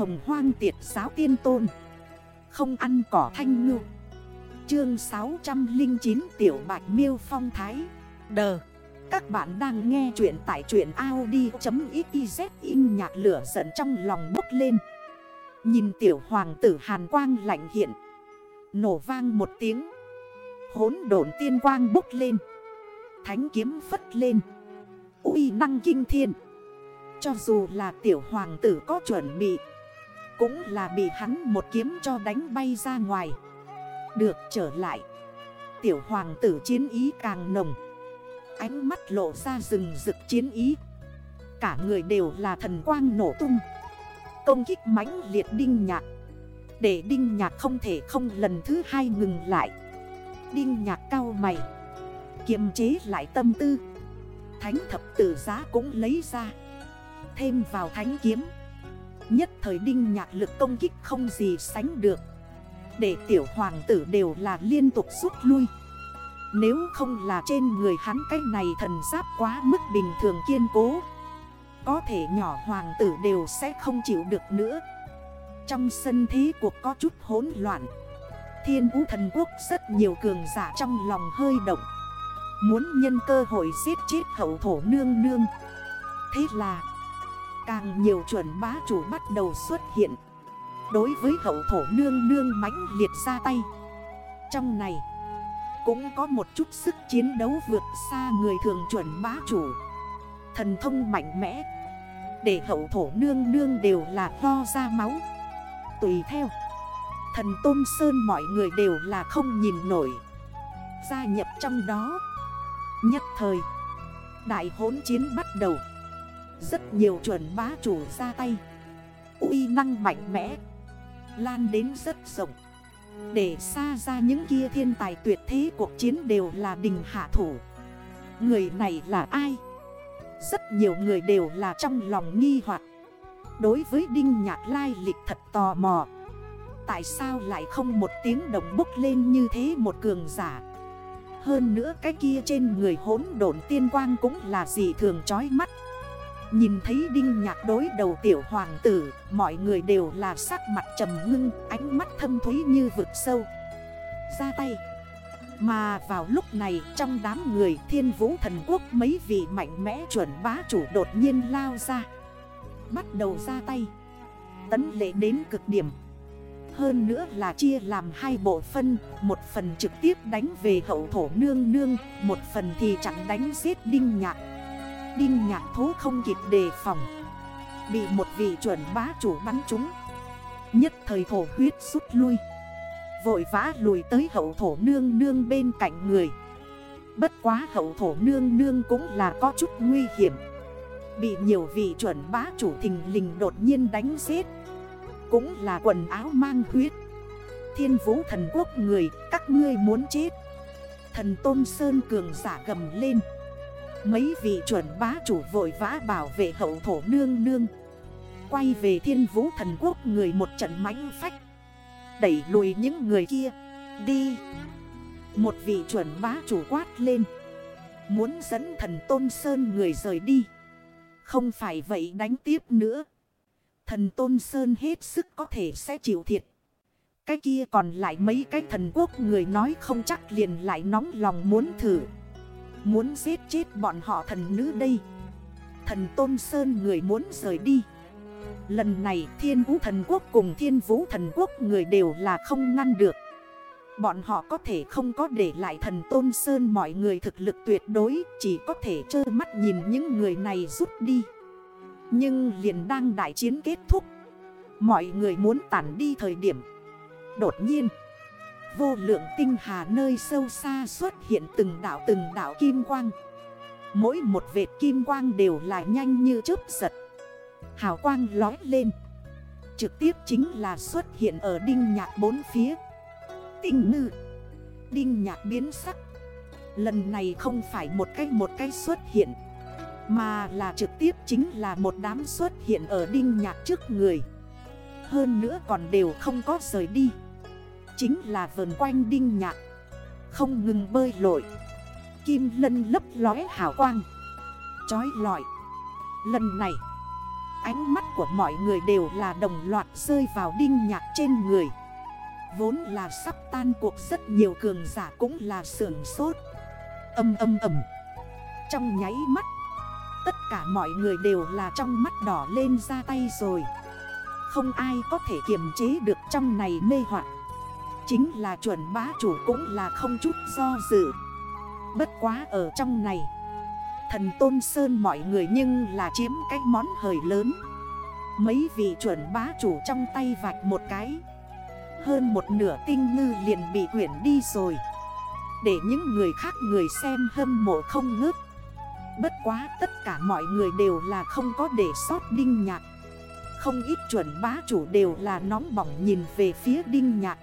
hồng hoang tiệt giáo tiên tôn. Không ăn cỏ thanh ngư. Chương 609 Tiểu Bạch Miêu Phong Thái. Đờ. Các bạn đang nghe chuyện tại truyện Audi.xyz in nhạc lửa giận trong lòng bốc lên. Nhìn tiểu hoàng tử hàn quang lạnh hiện. Nổ vang một tiếng. Hốn độn tiên quang bốc lên. Thánh kiếm phất lên. Uy năng kinh thiên. Cho dù là tiểu hoàng tử có chuẩn bị cũng là bị hắn một kiếm cho đánh bay ra ngoài. Được trở lại. Tiểu hoàng tử chiến ý càng nồng. Ánh mắt lộ ra rừng rực chiến ý. Cả người đều là thần quang nổ tung. Công kích mãnh liệt đinh nhạc. Để đinh nhạc không thể không lần thứ hai ngừng lại. Đinh nhạc cao mày. Kiềm chế lại tâm tư. Thánh thập tử giá cũng lấy ra. Thêm vào thánh kiếm. Nhất thời đinh nhạc lực công kích không gì sánh được. Để tiểu hoàng tử đều là liên tục rút lui. Nếu không là trên người hắn cái này thần giáp quá mức bình thường kiên cố, Có thể nhỏ hoàng tử đều sẽ không chịu được nữa. Trong sân thế cuộc có chút hỗn loạn. Thiên vũ thần quốc rất nhiều cường giả trong lòng hơi động. Muốn nhân cơ hội giết chết hậu thổ nương nương. Thế là Càng nhiều chuẩn bá chủ bắt đầu xuất hiện. Đối với hậu thổ nương nương mãnh liệt ra tay. Trong này, Cũng có một chút sức chiến đấu vượt xa người thường chuẩn bá chủ. Thần thông mạnh mẽ, Để hậu thổ nương nương đều là lo ra máu. Tùy theo, Thần Tôn Sơn mọi người đều là không nhìn nổi. Gia nhập trong đó, Nhất thời, Đại hốn chiến bắt đầu. Rất nhiều chuẩn bá chủ ra tay. Uy năng mạnh mẽ. Lan đến rất rộng. Để xa ra những kia thiên tài tuyệt thế cuộc chiến đều là đình hạ thủ. Người này là ai? Rất nhiều người đều là trong lòng nghi hoặc. Đối với Đinh Nhạc Lai lịch thật tò mò. Tại sao lại không một tiếng động bốc lên như thế một cường giả? Hơn nữa cái kia trên người hốn độn tiên quang cũng là gì thường chói mắt. Nhìn thấy đinh nhạc đối đầu tiểu hoàng tử, Mọi người đều là sắc mặt trầm ngưng, Ánh mắt thâm thúy như vực sâu. Ra tay. Mà vào lúc này, trong đám người thiên vũ thần quốc Mấy vị mạnh mẽ chuẩn bá chủ đột nhiên lao ra. Bắt đầu ra tay. Tấn lệ đến cực điểm. Hơn nữa là chia làm hai bộ phân, Một phần trực tiếp đánh về hậu thổ nương nương, Một phần thì chẳng đánh giết đinh nhạc. Đinh nhạc thố không kịp đề phòng. Bị một vị chuẩn bá chủ bắn trúng. Nhất thời thổ huyết rút lui. Vội vã lùi tới hậu thổ nương nương bên cạnh người. Bất quá hậu thổ nương nương cũng là có chút nguy hiểm. Bị nhiều vị chuẩn bá chủ thình lình đột nhiên đánh giết. Cũng là quần áo mang huyết. Thiên vũ thần quốc người, Các ngươi muốn chết. Thần Tôn Sơn cường giả gầm lên. Mấy vị chuẩn bá chủ vội vã bảo vệ hậu thổ nương nương. Quay về thiên vũ thần quốc người một trận mãnh phách. Đẩy lùi những người kia. Đi. Một vị chuẩn bá chủ quát lên. Muốn dẫn thần Tôn Sơn người rời đi. Không phải vậy đánh tiếp nữa. Thần Tôn Sơn hết sức có thể sẽ chịu thiệt. Cái kia còn lại mấy cái thần quốc người nói không chắc liền lại nóng lòng muốn thử. Muốn giết chết bọn họ thần nữ đây. Thần Tôn Sơn người muốn rời đi. Lần này thiên vũ thần quốc cùng thiên vũ thần quốc người đều là không ngăn được. Bọn họ có thể không có để lại thần Tôn Sơn mọi người thực lực tuyệt đối, Chỉ có thể trơ mắt nhìn những người này rút đi nhưng liền đang đại chiến kết thúc, Mọi người muốn tản đi thời điểm, Đột nhiên Vô lượng tinh hà nơi sâu xa xuất hiện từng đảo từng đảo kim quang. Mỗi một vệt kim quang đều là nhanh như chớp giật. Hào quang lói lên. Trực tiếp chính là xuất hiện ở đinh nhạc bốn phía. Tinh ngư. Đinh nhạc biến sắc. Lần này không phải một cái một cái xuất hiện, mà là trực tiếp chính là một đám xuất hiện ở đinh nhạc trước người. Hơn nữa còn đều không có rời đi. Chính là vườn quanh đinh nhạc. Không ngừng bơi lội. Kim lân lấp lói hào quang. Chói lọi. Lần này, Ánh mắt của mọi người đều là đồng loạt rơi vào đinh nhạc trên người. Vốn là sắp tan cuộc, rất nhiều cường giả cũng là sưởng sốt. Âm âm âm. Trong nháy mắt, Tất cả mọi người đều là trong mắt đỏ lên ra tay rồi. Không ai có thể kiềm chế được trong này mê hoặc. Chính là chuẩn bá chủ cũng là không chút do dự. Bất quá ở trong này, Thần Tôn Sơn mọi người nhưng là chiếm cái món hời lớn. Mấy vị chuẩn bá chủ trong tay vạch một cái, Hơn một nửa tinh ngư liền bị quyển đi rồi. Để những người khác người xem hâm mộ không ngớt. Bất quá tất cả mọi người đều là không có để sót đinh nhạc. Không ít chuẩn bá chủ đều là nóng bỏng nhìn về phía đinh nhạc.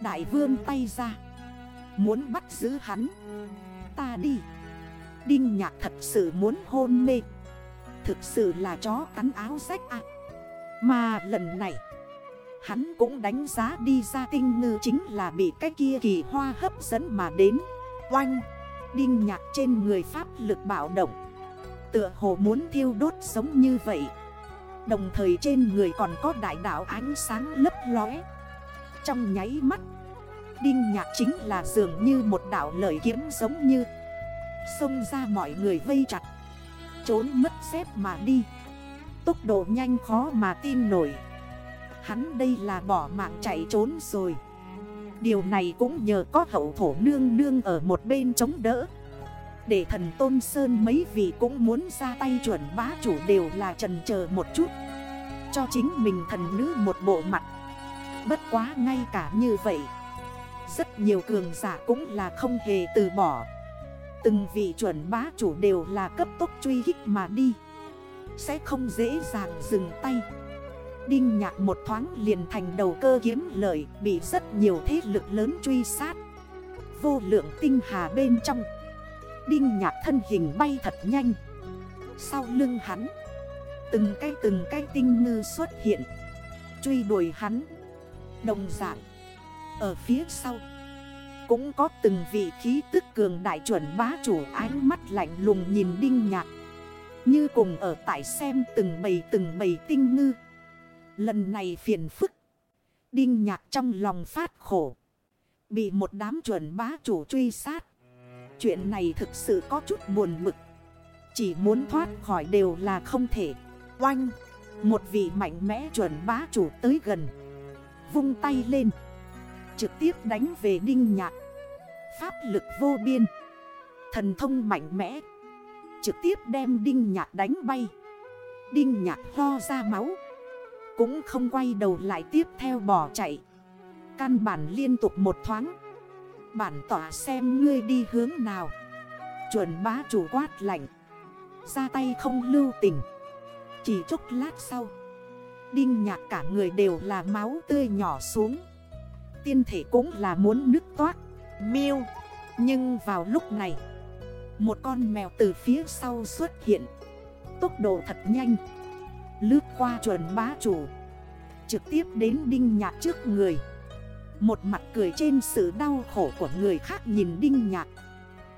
Đại vương tay ra. Muốn bắt giữ hắn. Ta đi. Đinh nhạc thật sự muốn hôn mê. Thực sự là chó cắn áo rách à Mà lần này, Hắn cũng đánh giá đi ra tinh ngư chính là bị cái kia kỳ hoa hấp dẫn mà đến. Oanh! Đinh nhạc trên người pháp lực bạo động. Tựa hồ muốn thiêu đốt sống như vậy. Đồng thời trên người còn có đại đảo ánh sáng lấp lóe. Trong nháy mắt. Đinh nhạc chính là dường như một đảo lợi kiếm giống như. Xông ra mọi người vây chặt. Trốn mất xếp mà đi. Tốc độ nhanh khó mà tin nổi. Hắn đây là bỏ mạng chạy trốn rồi. Điều này cũng nhờ có hậu thổ nương nương ở một bên chống đỡ. Để thần Tôn Sơn mấy vị cũng muốn ra tay chuẩn bá chủ đều là trần chờ một chút. Cho chính mình thần nữ một bộ mặt Bất quá ngay cả như vậy, Rất nhiều cường giả cũng là không hề từ bỏ. Từng vị chuẩn bá chủ đều là cấp tốc truy hích mà đi. Sẽ không dễ dàng dừng tay. Đinh nhạc một thoáng liền thành đầu cơ kiếm lợi, Bị rất nhiều thế lực lớn truy sát. Vô lượng tinh hà bên trong, Đinh nhạc thân hình bay thật nhanh. Sau lưng hắn, Từng cái từng cái tinh ngư xuất hiện, Truy đuổi hắn. Đồng dạng Ở phía sau, Cũng có từng vị khí tức cường đại chuẩn bá chủ ánh mắt lạnh lùng nhìn đinh nhạc Như cùng ở tại xem từng bầy từng bầy tinh ngư Lần này phiền phức. Đinh nhạc trong lòng phát khổ. Bị một đám chuẩn bá chủ truy sát. Chuyện này thực sự có chút buồn mực. Chỉ muốn thoát khỏi đều là không thể. Oanh. Một vị mạnh mẽ chuẩn bá chủ tới gần. Vung tay lên. Trực tiếp đánh về đinh nhạc. Pháp lực vô biên. Thần thông mạnh mẽ. Trực tiếp đem đinh nhạc đánh bay. Đinh nhạc ho ra máu. Cũng không quay đầu lại tiếp theo bỏ chạy Căn bản liên tục một thoáng, Bản tỏa xem ngươi đi hướng nào Chuẩn bá chủ quát lạnh, Ra tay không lưu tình Chỉ chút lát sau Đinh nhạc cả người đều là máu tươi nhỏ xuống. Tiên thể cũng là muốn nứt toát, Miêu. Nhưng vào lúc này, Một con mèo từ phía sau xuất hiện. Tốc độ thật nhanh. Lướt qua chuẩn bá chủ. Trực tiếp đến đinh nhạc trước người. Một mặt cười trên sự đau khổ của người khác nhìn đinh nhạc.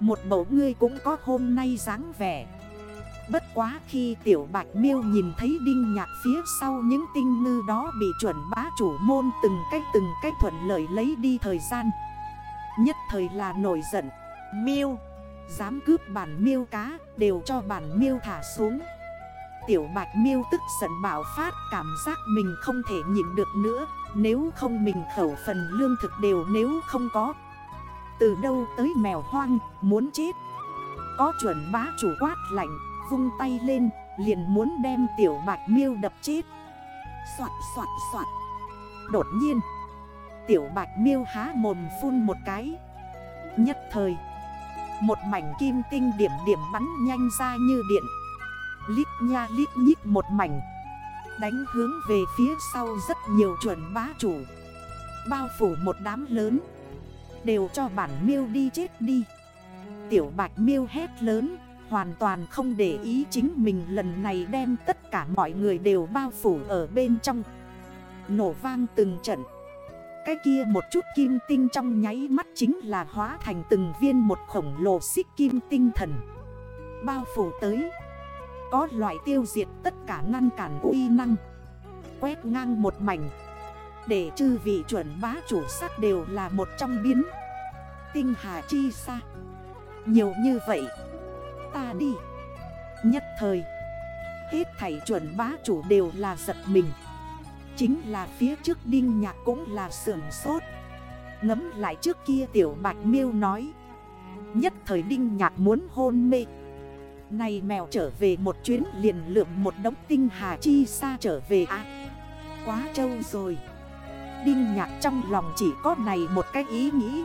Một bầu ngươi cũng có hôm nay dáng vẻ. Bất quá khi tiểu bạch miêu nhìn thấy đinh nhạc phía sau những tinh ngư đó bị chuẩn bá chủ môn từng cách từng cách thuận lợi lấy đi thời gian. Nhất thời là nổi giận. Miêu, Dám cướp bản miêu cá, đều cho bản miêu thả xuống. Tiểu bạch miêu tức giận bảo phát, cảm giác mình không thể nhịn được nữa. Nếu không mình khẩu phần lương thực đều nếu không có. Từ đâu tới mèo hoang, muốn chết. Có chuẩn bá chủ quát lạnh. Vung tay lên, liền muốn đem tiểu bạch miêu đập chết. Xoạt xoạt xoạt Đột nhiên, Tiểu bạch miêu há mồm phun một cái. Nhất thời, Một mảnh kim tinh điểm điểm bắn nhanh ra như điện. Lít nha lít nhít một mảnh, Đánh hướng về phía sau rất nhiều chuẩn bá chủ. Bao phủ một đám lớn, Đều cho bản miêu đi chết đi. Tiểu bạch miêu hét lớn. Hoàn toàn không để ý chính mình lần này đem tất cả mọi người đều bao phủ ở bên trong. Nổ vang từng trận. Cái kia một chút kim tinh trong nháy mắt chính là hóa thành từng viên một khổng lồ xích kim tinh thần. Bao phủ tới. Có loại tiêu diệt tất cả ngăn cản uy năng. Quét ngang một mảnh. Để chư vị chuẩn bá chủ sắc đều là một trong biến. Tinh hà chi xa Nhiều như vậy. Ta đi. Nhất thời, Hết thảy chuẩn bá chủ đều là giật mình. Chính là phía trước đinh nhạc cũng là sưởng sốt. Ngấm lại trước kia tiểu bạch miêu nói, Nhất thời đinh nhạc muốn hôn mê. Này mèo trở về một chuyến liền lượm một đống tinh hà chi xa trở về à. Quá trâu rồi. Đinh nhạc trong lòng chỉ có này một cái ý nghĩ.